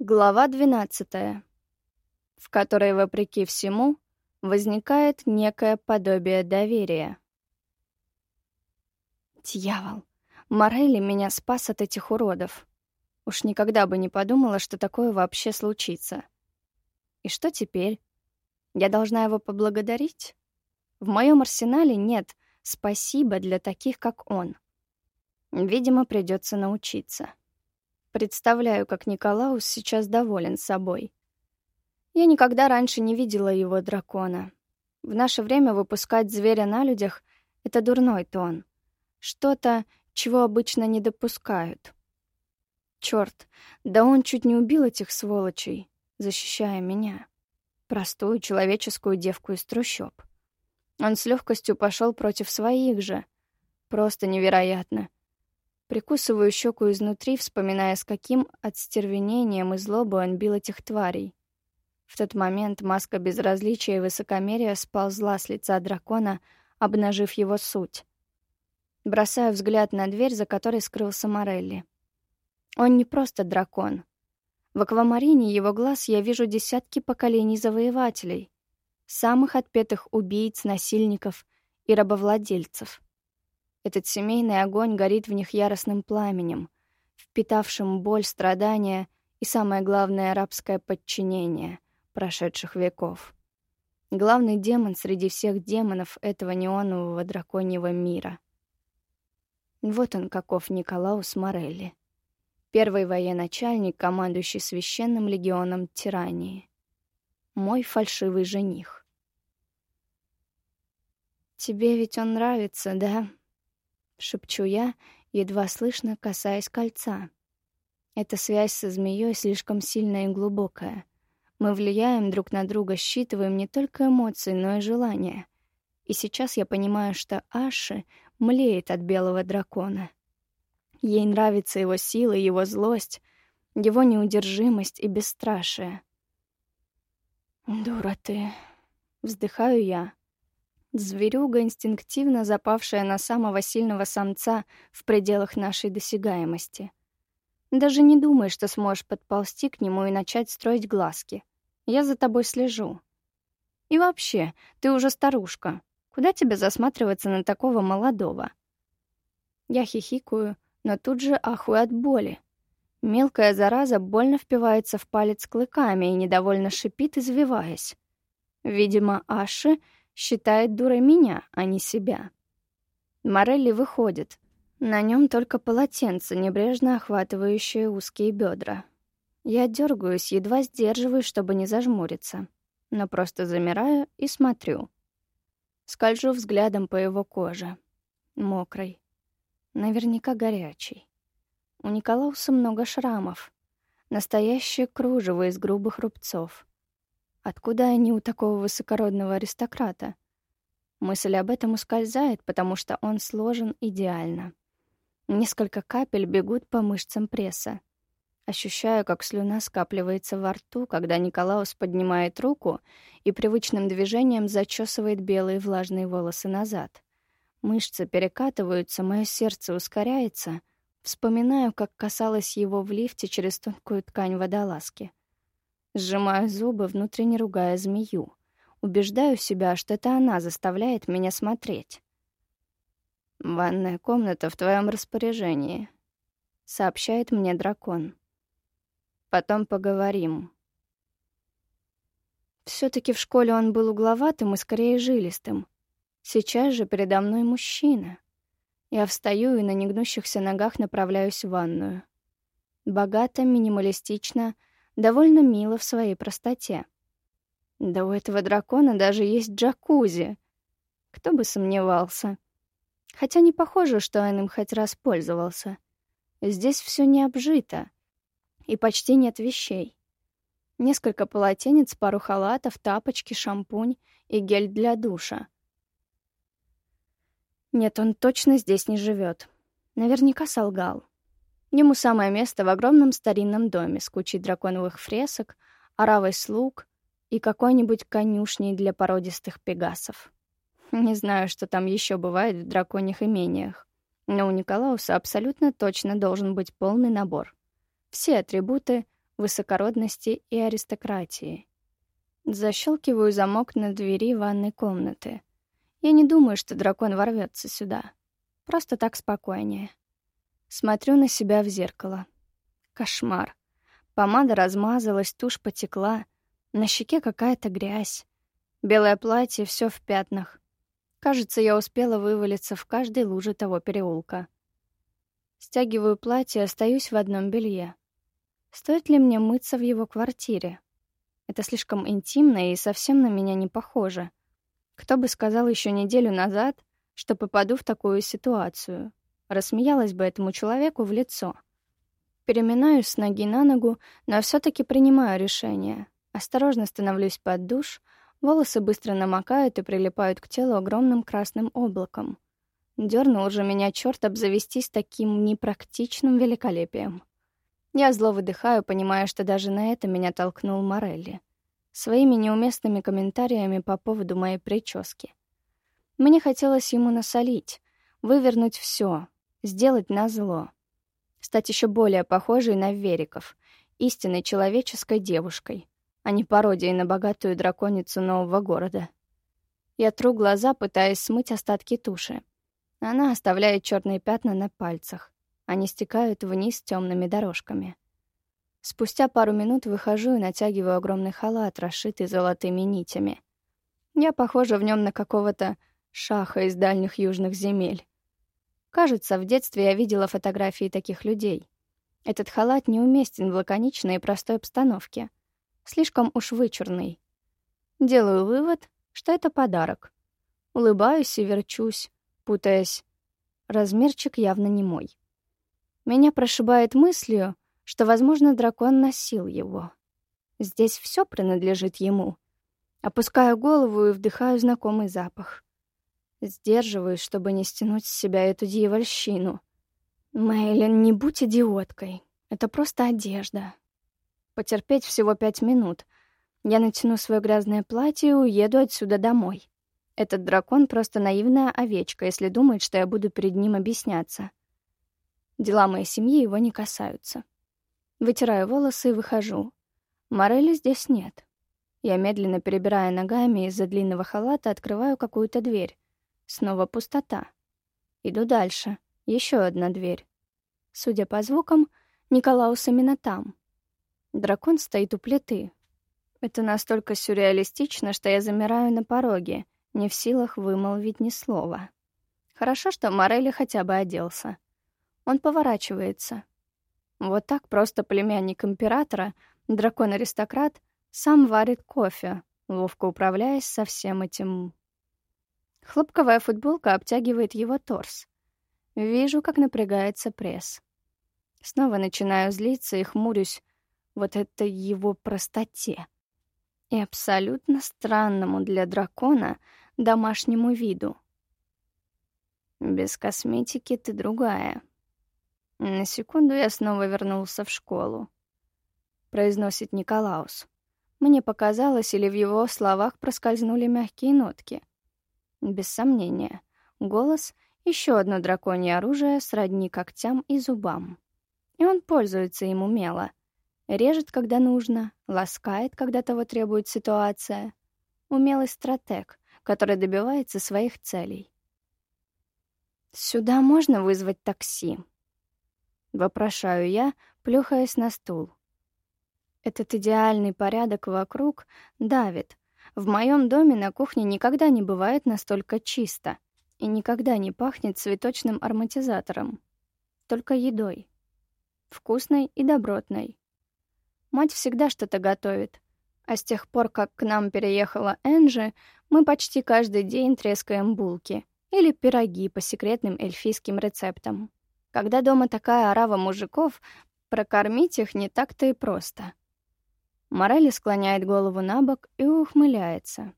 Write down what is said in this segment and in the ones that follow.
Глава 12, в которой, вопреки всему, возникает некое подобие доверия. Дьявол! Морелли меня спас от этих уродов. Уж никогда бы не подумала, что такое вообще случится. И что теперь? Я должна его поблагодарить? В моем арсенале нет «спасибо» для таких, как он. Видимо, придется научиться. Представляю, как Николаус сейчас доволен собой. Я никогда раньше не видела его дракона. В наше время выпускать зверя на людях — это дурной тон. Что-то, чего обычно не допускают. Чёрт, да он чуть не убил этих сволочей, защищая меня. Простую человеческую девку из трущоб. Он с легкостью пошел против своих же. Просто невероятно. Прикусываю щеку изнутри, вспоминая, с каким отстервенением и злобой он бил этих тварей. В тот момент маска безразличия и высокомерия сползла с лица дракона, обнажив его суть. Бросаю взгляд на дверь, за которой скрылся Морелли. Он не просто дракон. В аквамарине его глаз я вижу десятки поколений завоевателей, самых отпетых убийц, насильников и рабовладельцев — этот семейный огонь горит в них яростным пламенем, впитавшим боль, страдания и, самое главное, рабское подчинение прошедших веков. Главный демон среди всех демонов этого неонового драконьего мира. Вот он, каков Николаус Морелли. Первый военачальник, командующий священным легионом тирании. Мой фальшивый жених. «Тебе ведь он нравится, да?» — шепчу я, едва слышно касаясь кольца. Эта связь со змеей слишком сильная и глубокая. Мы влияем друг на друга, считываем не только эмоции, но и желания. И сейчас я понимаю, что Аши млеет от белого дракона. Ей нравится его сила, его злость, его неудержимость и бесстрашие. «Дура ты!» — вздыхаю я. Зверюга, инстинктивно запавшая на самого сильного самца в пределах нашей досягаемости. Даже не думай, что сможешь подползти к нему и начать строить глазки. Я за тобой слежу. И вообще, ты уже старушка. Куда тебе засматриваться на такого молодого? Я хихикаю, но тут же ахую от боли. Мелкая зараза больно впивается в палец клыками и недовольно шипит, извиваясь. Видимо, Аши — считает дурой меня, а не себя. Морелли выходит. На нем только полотенце, небрежно охватывающее узкие бедра. Я дергаюсь, едва сдерживаюсь, чтобы не зажмуриться, но просто замираю и смотрю. Скольжу взглядом по его коже. Мокрой. Наверняка горячей. У Николауса много шрамов. Настоящее кружево из грубых рубцов. Откуда они у такого высокородного аристократа? Мысль об этом ускользает, потому что он сложен идеально. Несколько капель бегут по мышцам пресса. Ощущаю, как слюна скапливается во рту, когда Николаус поднимает руку и привычным движением зачесывает белые влажные волосы назад. Мышцы перекатываются, мое сердце ускоряется. Вспоминаю, как касалась его в лифте через тонкую ткань водолазки. Сжимаю зубы, внутренне ругая змею. Убеждаю себя, что это она заставляет меня смотреть. «Ванная комната в твоем распоряжении», — сообщает мне дракон. «Потом поговорим». все таки в школе он был угловатым и скорее жилистым. Сейчас же передо мной мужчина. Я встаю и на негнущихся ногах направляюсь в ванную. Богато, минималистично — довольно мило в своей простоте. Да у этого дракона даже есть джакузи. Кто бы сомневался. Хотя не похоже, что он им хоть раз пользовался. Здесь все не обжито. И почти нет вещей. Несколько полотенец, пару халатов, тапочки, шампунь и гель для душа. Нет, он точно здесь не живет. Наверняка солгал. Ему самое место в огромном старинном доме с кучей драконовых фресок, оравой слуг и какой-нибудь конюшней для породистых пегасов. Не знаю, что там еще бывает в драконьих имениях, но у Николауса абсолютно точно должен быть полный набор. Все атрибуты высокородности и аристократии. Защелкиваю замок на двери ванной комнаты. Я не думаю, что дракон ворвется сюда. Просто так спокойнее. Смотрю на себя в зеркало. Кошмар. Помада размазалась, тушь потекла. На щеке какая-то грязь. Белое платье все в пятнах. Кажется, я успела вывалиться в каждой луже того переулка. Стягиваю платье, остаюсь в одном белье. Стоит ли мне мыться в его квартире? Это слишком интимно и совсем на меня не похоже. Кто бы сказал еще неделю назад, что попаду в такую ситуацию? Рассмеялась бы этому человеку в лицо. Переминаюсь с ноги на ногу, но все таки принимаю решение. Осторожно становлюсь под душ, волосы быстро намокают и прилипают к телу огромным красным облаком. Дёрнул же меня черт обзавестись таким непрактичным великолепием. Я зло выдыхаю, понимая, что даже на это меня толкнул Морелли. Своими неуместными комментариями по поводу моей прически. Мне хотелось ему насолить, вывернуть все, сделать назло. Стать еще более похожей на Вериков, истинной человеческой девушкой, а не пародией на богатую драконицу нового города. Я тру глаза, пытаясь смыть остатки туши. Она оставляет черные пятна на пальцах. Они стекают вниз темными дорожками. Спустя пару минут выхожу и натягиваю огромный халат, расшитый золотыми нитями. Я похожа в нем на какого-то шаха из дальних южных земель. Кажется, в детстве я видела фотографии таких людей. Этот халат неуместен в лаконичной и простой обстановке. Слишком уж вычурный. Делаю вывод, что это подарок. Улыбаюсь и верчусь, путаясь. Размерчик явно не мой. Меня прошибает мыслью, что, возможно, дракон носил его. Здесь все принадлежит ему. Опускаю голову и вдыхаю знакомый запах. Сдерживаюсь, чтобы не стянуть с себя эту дьявольщину. Мэйлин, не будь идиоткой. Это просто одежда. Потерпеть всего пять минут. Я натяну свое грязное платье и уеду отсюда домой. Этот дракон просто наивная овечка, если думает, что я буду перед ним объясняться. Дела моей семьи его не касаются. Вытираю волосы и выхожу. Морели здесь нет. Я, медленно перебирая ногами из-за длинного халата, открываю какую-то дверь. Снова пустота. Иду дальше. Еще одна дверь. Судя по звукам, Николаус именно там. Дракон стоит у плиты. Это настолько сюрреалистично, что я замираю на пороге, не в силах вымолвить ни слова. Хорошо, что Морели хотя бы оделся. Он поворачивается. Вот так просто племянник императора, дракон-аристократ, сам варит кофе, ловко управляясь со всем этим. Хлопковая футболка обтягивает его торс. Вижу, как напрягается пресс. Снова начинаю злиться и хмурюсь вот это его простоте и абсолютно странному для дракона домашнему виду. Без косметики ты другая, на секунду я снова вернулся в школу. Произносит Николаус. Мне показалось, или в его словах проскользнули мягкие нотки. Без сомнения, голос — еще одно драконье оружие сродни когтям и зубам. И он пользуется им умело. Режет, когда нужно, ласкает, когда того требует ситуация. Умелый стратег, который добивается своих целей. «Сюда можно вызвать такси?» — вопрошаю я, плюхаясь на стул. Этот идеальный порядок вокруг давит. В моем доме на кухне никогда не бывает настолько чисто и никогда не пахнет цветочным ароматизатором. Только едой. Вкусной и добротной. Мать всегда что-то готовит. А с тех пор, как к нам переехала Энджи, мы почти каждый день трескаем булки или пироги по секретным эльфийским рецептам. Когда дома такая орава мужиков, прокормить их не так-то и просто. Морели склоняет голову на бок и ухмыляется.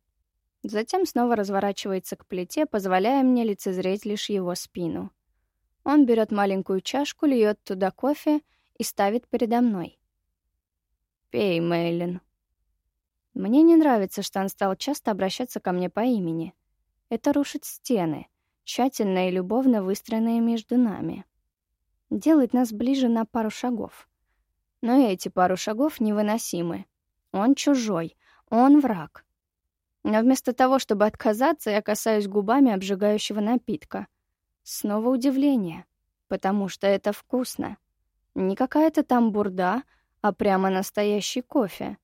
Затем снова разворачивается к плите, позволяя мне лицезреть лишь его спину. Он берет маленькую чашку, льет туда кофе и ставит передо мной. «Пей, Мейлин». Мне не нравится, что он стал часто обращаться ко мне по имени. Это рушит стены, тщательно и любовно выстроенные между нами делает нас ближе на пару шагов. Но эти пару шагов невыносимы. Он чужой, он враг. Но вместо того, чтобы отказаться, я касаюсь губами обжигающего напитка. Снова удивление, потому что это вкусно. Не какая-то там бурда, а прямо настоящий кофе.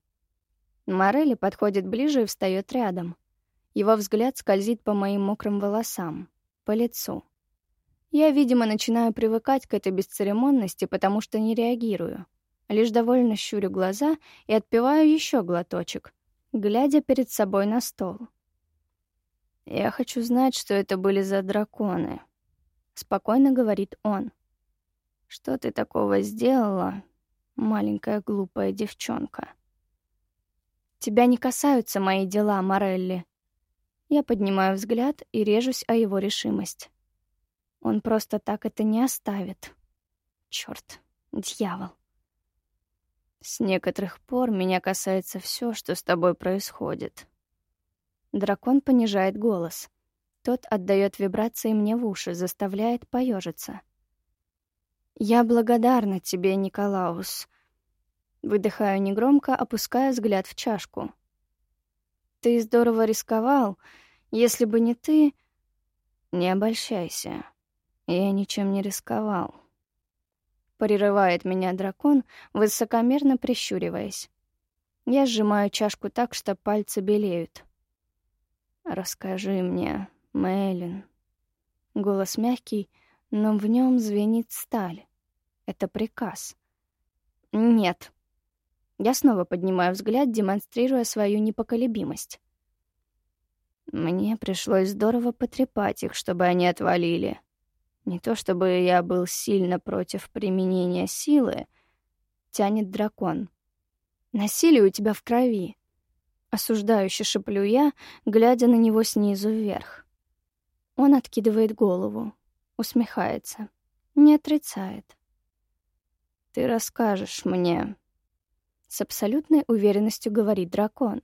Морелли подходит ближе и встает рядом. Его взгляд скользит по моим мокрым волосам, по лицу. Я, видимо, начинаю привыкать к этой бесцеремонности, потому что не реагирую. Лишь довольно щурю глаза и отпиваю еще глоточек, глядя перед собой на стол. «Я хочу знать, что это были за драконы», — спокойно говорит он. «Что ты такого сделала, маленькая глупая девчонка?» «Тебя не касаются мои дела, Морелли». Я поднимаю взгляд и режусь о его решимость. Он просто так это не оставит. Чёрт, дьявол. С некоторых пор меня касается все, что с тобой происходит. Дракон понижает голос. Тот отдает вибрации мне в уши, заставляет поежиться. Я благодарна тебе, Николаус. Выдыхаю негромко, опуская взгляд в чашку. Ты здорово рисковал. Если бы не ты... Не обольщайся. Я ничем не рисковал. Прерывает меня дракон, высокомерно прищуриваясь. Я сжимаю чашку так, что пальцы белеют. «Расскажи мне, Мэйлин». Голос мягкий, но в нем звенит сталь. Это приказ. «Нет». Я снова поднимаю взгляд, демонстрируя свою непоколебимость. Мне пришлось здорово потрепать их, чтобы они отвалили. Не то чтобы я был сильно против применения силы, тянет дракон. Насилие у тебя в крови. Осуждающе шеплю я, глядя на него снизу вверх. Он откидывает голову, усмехается, не отрицает. Ты расскажешь мне, с абсолютной уверенностью говорит дракон.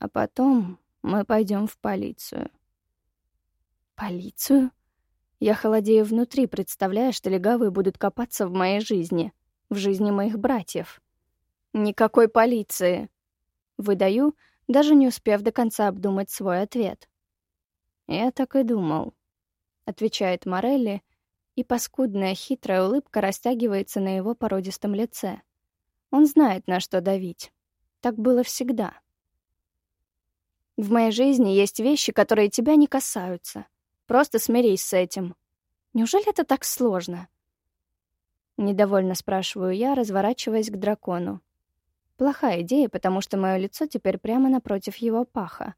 А потом мы пойдем в полицию. Полицию? Я холодею внутри, представляя, что легавые будут копаться в моей жизни, в жизни моих братьев. Никакой полиции. Выдаю, даже не успев до конца обдумать свой ответ. Я так и думал, отвечает Морелли, и паскудная хитрая улыбка растягивается на его породистом лице. Он знает, на что давить. Так было всегда. В моей жизни есть вещи, которые тебя не касаются. Просто смирись с этим. Неужели это так сложно? Недовольно спрашиваю я, разворачиваясь к дракону. Плохая идея, потому что мое лицо теперь прямо напротив его паха.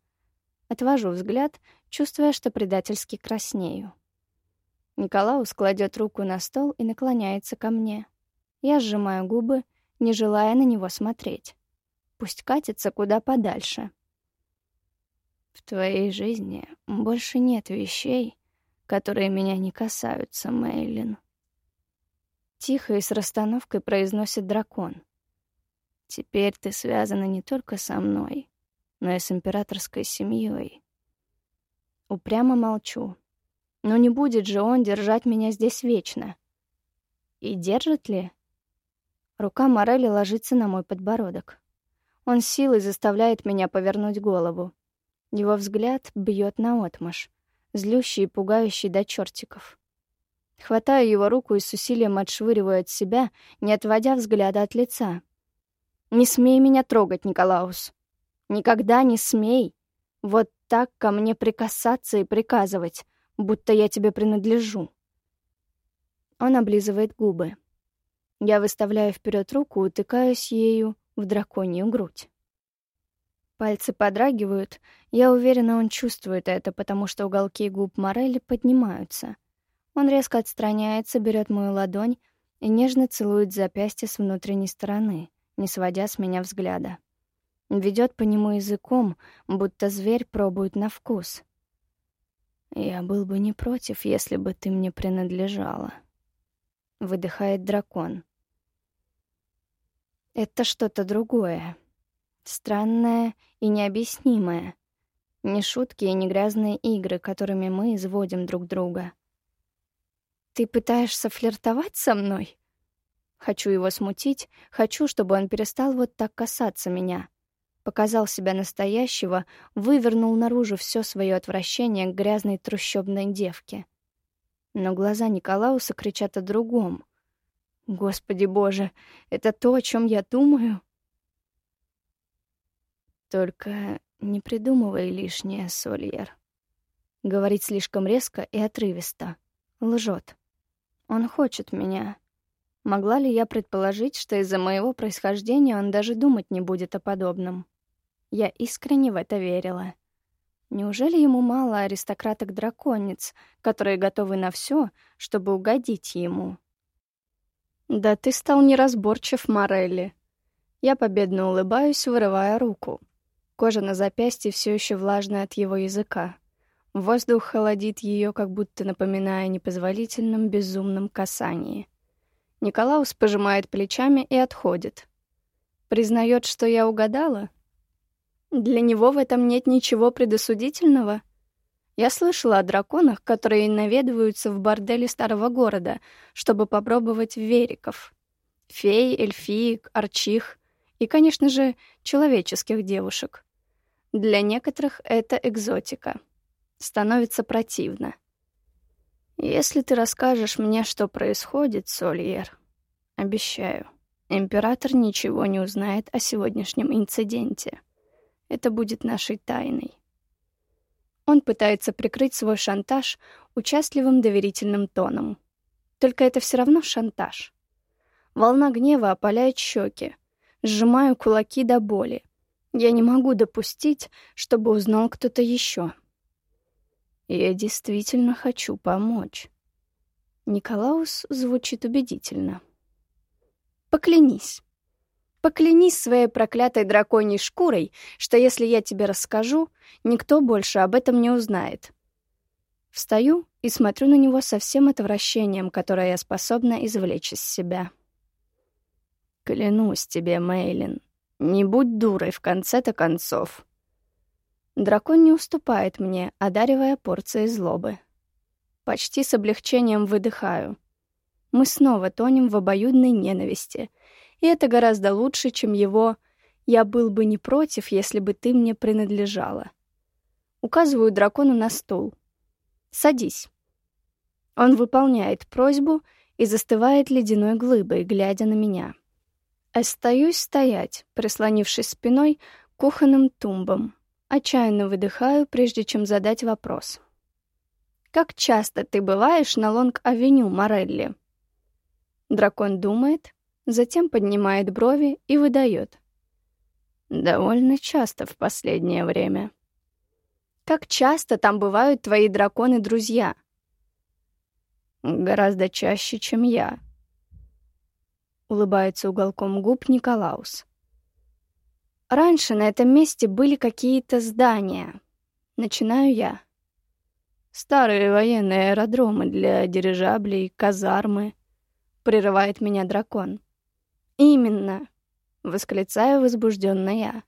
Отвожу взгляд, чувствуя, что предательски краснею. Николаус кладет руку на стол и наклоняется ко мне. Я сжимаю губы, не желая на него смотреть. Пусть катится куда подальше. В твоей жизни больше нет вещей, которые меня не касаются, Мейлин. Тихо и с расстановкой произносит дракон. Теперь ты связана не только со мной, но и с императорской семьей. Упрямо молчу. Но не будет же он держать меня здесь вечно. И держит ли? Рука Морели ложится на мой подбородок. Он силой заставляет меня повернуть голову. Его взгляд бьет наотмашь, злющий и пугающий до чертиков. Хватаю его руку и с усилием отшвыриваю от себя, не отводя взгляда от лица. «Не смей меня трогать, Николаус! Никогда не смей! Вот так ко мне прикасаться и приказывать, будто я тебе принадлежу!» Он облизывает губы. Я выставляю вперед руку, утыкаюсь ею в драконью грудь. Пальцы подрагивают. Я уверена, он чувствует это, потому что уголки губ Морели поднимаются. Он резко отстраняется, берет мою ладонь и нежно целует запястье с внутренней стороны, не сводя с меня взгляда. Ведет по нему языком, будто зверь пробует на вкус. «Я был бы не против, если бы ты мне принадлежала», — выдыхает дракон. «Это что-то другое», Странное и необъяснимое. Не шутки и не грязные игры, которыми мы изводим друг друга. «Ты пытаешься флиртовать со мной?» Хочу его смутить, хочу, чтобы он перестал вот так касаться меня. Показал себя настоящего, вывернул наружу все свое отвращение к грязной трущобной девке. Но глаза Николауса кричат о другом. Господи боже, это то, о чем я думаю? Только не придумывай лишнее, Сольер. Говорит слишком резко и отрывисто. Лжет. Он хочет меня. Могла ли я предположить, что из-за моего происхождения он даже думать не будет о подобном? Я искренне в это верила. Неужели ему мало аристократок-драконец, которые готовы на все, чтобы угодить ему? «Да ты стал неразборчив, Морелли». Я победно улыбаюсь, вырывая руку. Кожа на запястье все еще влажная от его языка. Воздух холодит ее, как будто напоминая о непозволительном безумном касании. Николаус пожимает плечами и отходит. Признает, что я угадала? Для него в этом нет ничего предосудительного? Я слышала о драконах, которые наведываются в борделе старого города, чтобы попробовать вериков. Фей, эльфиек, арчих и, конечно же, человеческих девушек. Для некоторых это экзотика. Становится противно. Если ты расскажешь мне, что происходит, Сольер, обещаю, император ничего не узнает о сегодняшнем инциденте. Это будет нашей тайной. Он пытается прикрыть свой шантаж участливым доверительным тоном. Только это все равно шантаж. Волна гнева опаляет щеки. Сжимаю кулаки до боли. Я не могу допустить, чтобы узнал кто-то еще. Я действительно хочу помочь. Николаус звучит убедительно. Поклянись. Поклянись своей проклятой драконьей шкурой, что если я тебе расскажу, никто больше об этом не узнает. Встаю и смотрю на него со всем отвращением, которое я способна извлечь из себя. Клянусь тебе, Мейлин, не будь дурой в конце-то концов. Дракон не уступает мне, одаривая порцией злобы. Почти с облегчением выдыхаю. Мы снова тонем в обоюдной ненависти, и это гораздо лучше, чем его «я был бы не против, если бы ты мне принадлежала». Указываю дракону на стул. «Садись». Он выполняет просьбу и застывает ледяной глыбой, глядя на меня. Остаюсь стоять, прислонившись спиной к кухонным тумбам. Отчаянно выдыхаю, прежде чем задать вопрос. «Как часто ты бываешь на Лонг-авеню, Морелли?» Дракон думает, затем поднимает брови и выдает. «Довольно часто в последнее время». «Как часто там бывают твои драконы-друзья?» «Гораздо чаще, чем я», улыбается уголком губ Николаус. Раньше на этом месте были какие-то здания. Начинаю я. Старые военные аэродромы для дирижаблей, казармы. Прерывает меня дракон. Именно, восклицаю возбужденно я.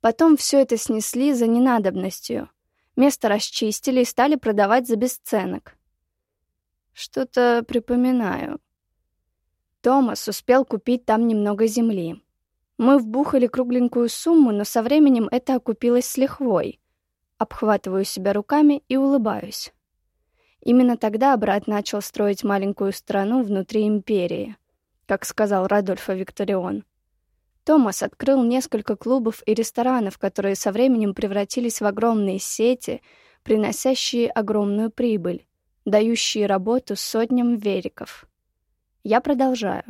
Потом все это снесли за ненадобностью. Место расчистили и стали продавать за бесценок. Что-то припоминаю. Томас успел купить там немного земли. Мы вбухали кругленькую сумму, но со временем это окупилось с лихвой. Обхватываю себя руками и улыбаюсь. Именно тогда брат начал строить маленькую страну внутри империи, как сказал Радольфо Викторион. Томас открыл несколько клубов и ресторанов, которые со временем превратились в огромные сети, приносящие огромную прибыль, дающие работу сотням вериков. Я продолжаю.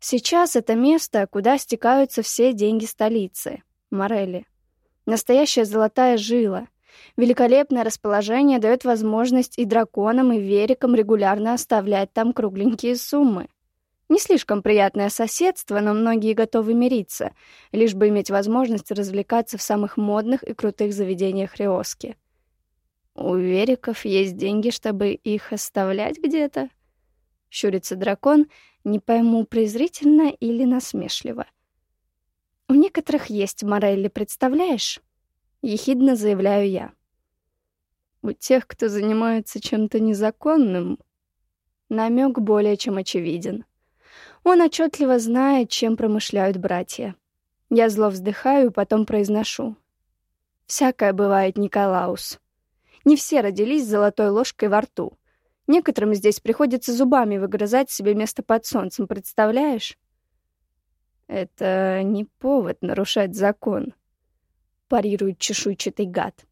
Сейчас это место, куда стекаются все деньги столицы. Морелли. Настоящая золотая жила. Великолепное расположение дает возможность и драконам, и верикам регулярно оставлять там кругленькие суммы. Не слишком приятное соседство, но многие готовы мириться, лишь бы иметь возможность развлекаться в самых модных и крутых заведениях Риоски. У вериков есть деньги, чтобы их оставлять где-то? — щурится дракон, не пойму, презрительно или насмешливо. «У некоторых есть Морелли, представляешь?» — ехидно заявляю я. «У тех, кто занимается чем-то незаконным...» Намек более чем очевиден — Он отчетливо знает, чем промышляют братья. Я зло вздыхаю, потом произношу. Всякое бывает, Николаус. Не все родились с золотой ложкой во рту. Некоторым здесь приходится зубами выгрызать себе место под солнцем, представляешь? Это не повод нарушать закон, парирует чешуйчатый гад.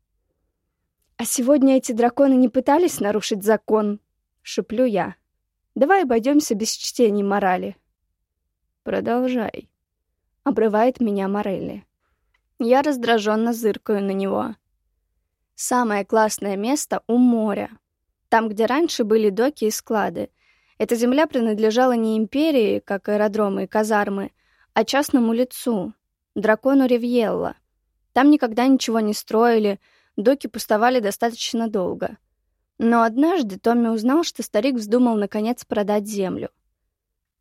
А сегодня эти драконы не пытались нарушить закон, шеплю я. Давай обойдемся без чтений морали. Продолжай. Обрывает меня Морелли. Я раздраженно зыркаю на него. Самое классное место у моря. Там, где раньше были доки и склады. Эта земля принадлежала не империи, как аэродромы и казармы, а частному лицу, дракону Ривьелла. Там никогда ничего не строили, доки пустовали достаточно долго. Но однажды Томми узнал, что старик вздумал наконец продать землю.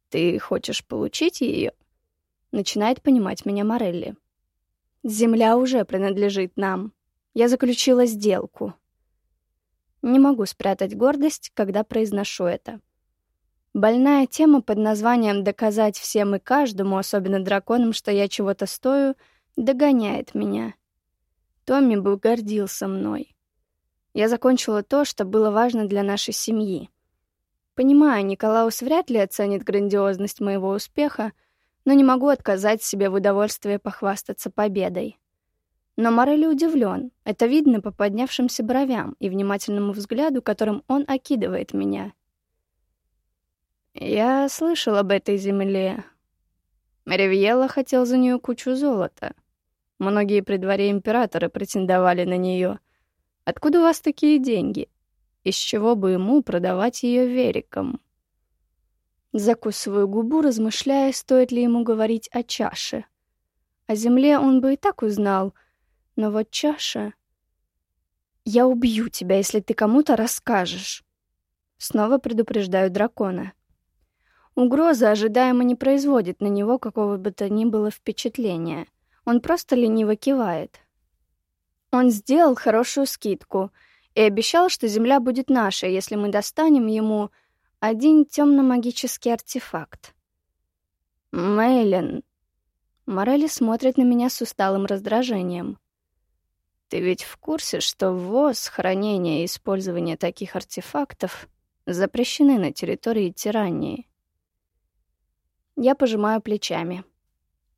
«Ты хочешь получить ее?» Начинает понимать меня Морелли. «Земля уже принадлежит нам. Я заключила сделку». Не могу спрятать гордость, когда произношу это. Больная тема под названием «доказать всем и каждому, особенно драконам, что я чего-то стою», догоняет меня. Томми бы гордился мной. Я закончила то, что было важно для нашей семьи. Понимаю, Николаус вряд ли оценит грандиозность моего успеха, но не могу отказать себе в удовольствии похвастаться победой. Но Морелли удивлен. Это видно по поднявшимся бровям и внимательному взгляду, которым он окидывает меня — я слышал об этой земле. Ривьелла хотел за нее кучу золота. Многие при дворе императора претендовали на нее. Откуда у вас такие деньги? Из чего бы ему продавать ее вериком? Закусываю губу, размышляя, стоит ли ему говорить о чаше. О земле он бы и так узнал, но вот чаша... «Я убью тебя, если ты кому-то расскажешь». Снова предупреждаю дракона. Угроза ожидаемо не производит на него какого бы то ни было впечатления. Он просто лениво кивает. Он сделал хорошую скидку и обещал, что земля будет наша, если мы достанем ему один темно-магический артефакт. Мейлен. Морели смотрит на меня с усталым раздражением. Ты ведь в курсе, что ввоз, хранение и использование таких артефактов запрещены на территории тирании? Я пожимаю плечами.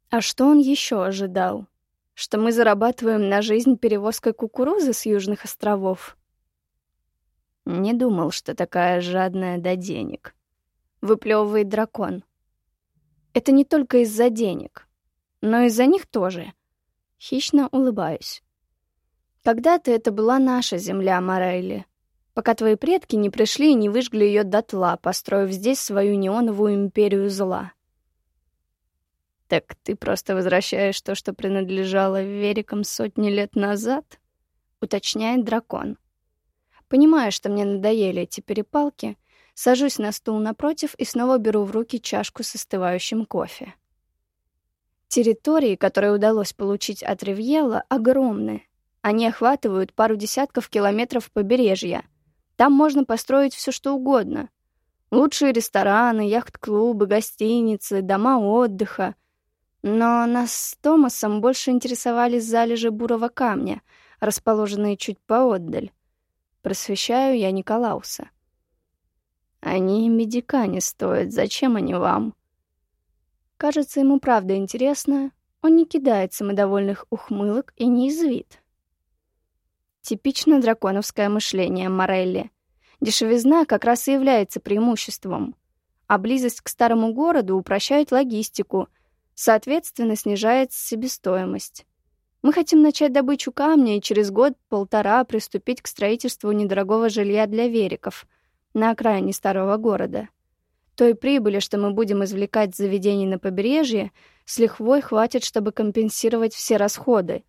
А что он еще ожидал? Что мы зарабатываем на жизнь перевозкой кукурузы с Южных островов? Не думал, что такая жадная до денег. Выплевывает дракон. Это не только из-за денег, но из-за них тоже. Хищно улыбаюсь. Когда-то это была наша земля, Морейли, пока твои предки не пришли и не выжгли ее дотла, построив здесь свою неоновую империю зла. «Так ты просто возвращаешь то, что принадлежало Верикам сотни лет назад?» — уточняет дракон. Понимая, что мне надоели эти перепалки, сажусь на стул напротив и снова беру в руки чашку с остывающим кофе. Территории, которые удалось получить от Ривьелла, огромны. Они охватывают пару десятков километров побережья. Там можно построить все что угодно. Лучшие рестораны, яхт-клубы, гостиницы, дома отдыха — но нас с Томасом больше интересовали залежи бурого камня, расположенные чуть поотдаль. Просвещаю я Николауса. Они медика не стоят, зачем они вам? Кажется, ему правда интересно. Он не кидает самодовольных ухмылок и не извит. Типично драконовское мышление Морелли. Дешевизна как раз и является преимуществом. А близость к старому городу упрощает логистику — Соответственно, снижается себестоимость. Мы хотим начать добычу камня и через год-полтора приступить к строительству недорогого жилья для вериков на окраине старого города. Той прибыли, что мы будем извлекать с заведений на побережье, с лихвой хватит, чтобы компенсировать все расходы.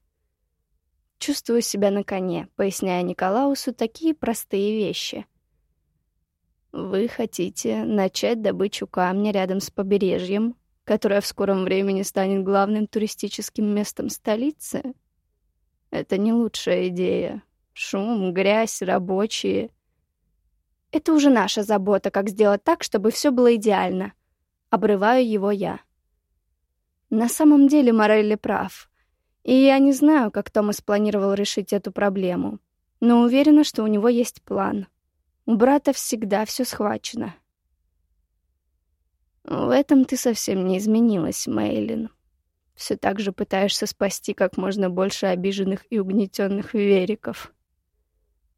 Чувствую себя на коне, поясняя Николаусу такие простые вещи. Вы хотите начать добычу камня рядом с побережьем, которая в скором времени станет главным туристическим местом столицы? Это не лучшая идея. Шум, грязь, рабочие. Это уже наша забота, как сделать так, чтобы все было идеально. Обрываю его я. На самом деле Морелли прав. И я не знаю, как Томас планировал решить эту проблему. Но уверена, что у него есть план. У брата всегда все схвачено. В этом ты совсем не изменилась, Мейлин. Все так же пытаешься спасти как можно больше обиженных и угнетенных вериков.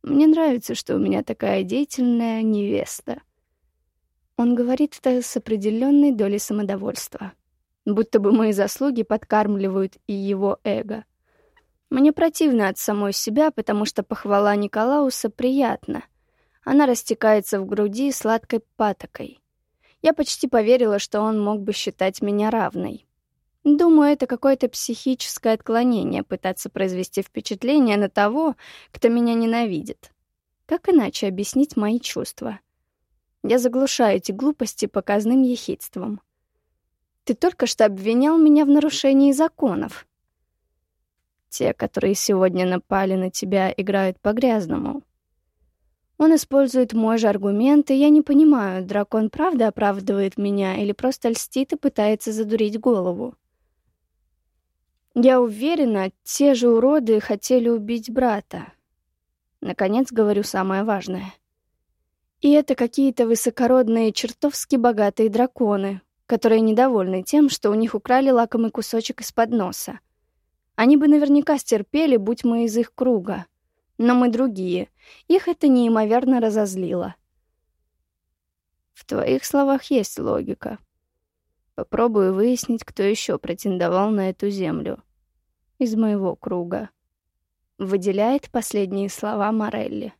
Мне нравится, что у меня такая деятельная невеста. Он говорит это с определенной долей самодовольства. Будто бы мои заслуги подкармливают и его эго. Мне противно от самой себя, потому что похвала Николауса приятна. Она растекается в груди сладкой патокой. Я почти поверила, что он мог бы считать меня равной. Думаю, это какое-то психическое отклонение пытаться произвести впечатление на того, кто меня ненавидит. Как иначе объяснить мои чувства? Я заглушаю эти глупости показным ехидством. Ты только что обвинял меня в нарушении законов. Те, которые сегодня напали на тебя, играют по-грязному. Он использует мой же аргумент, и я не понимаю, дракон правда оправдывает меня или просто льстит и пытается задурить голову. Я уверена, те же уроды хотели убить брата. Наконец говорю самое важное. И это какие-то высокородные, чертовски богатые драконы, которые недовольны тем, что у них украли лакомый кусочек из-под носа. Они бы наверняка стерпели, будь мы из их круга. Но мы другие. Их это неимоверно разозлило. В твоих словах есть логика. Попробую выяснить, кто еще претендовал на эту землю. Из моего круга. Выделяет последние слова Морелли.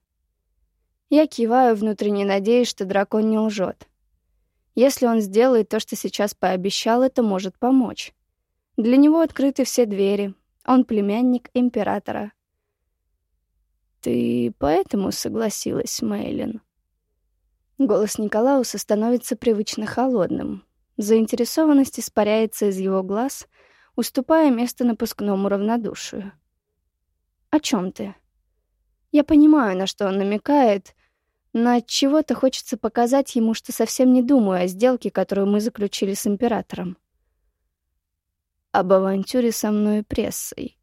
Я киваю, внутренне надеясь, что дракон не лжет. Если он сделает то, что сейчас пообещал, это может помочь. Для него открыты все двери. Он племянник императора. «Ты поэтому согласилась, Мейлин?» Голос Николауса становится привычно холодным. Заинтересованность испаряется из его глаз, уступая место напускному равнодушию. «О чем ты?» Я понимаю, на что он намекает, но от чего-то хочется показать ему, что совсем не думаю о сделке, которую мы заключили с императором. Об авантюре со мной и прессой.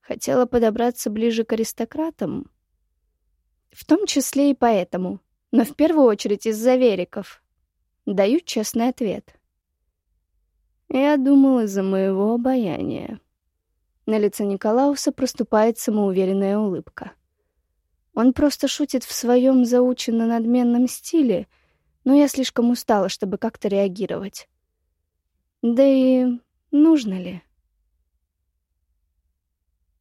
Хотела подобраться ближе к аристократам. В том числе и поэтому, но в первую очередь из-за вериков. Даю честный ответ. Я думал из-за моего обаяния. На лице Николауса проступает самоуверенная улыбка. Он просто шутит в своем заученно надменном стиле, но я слишком устала, чтобы как-то реагировать. Да и нужно ли?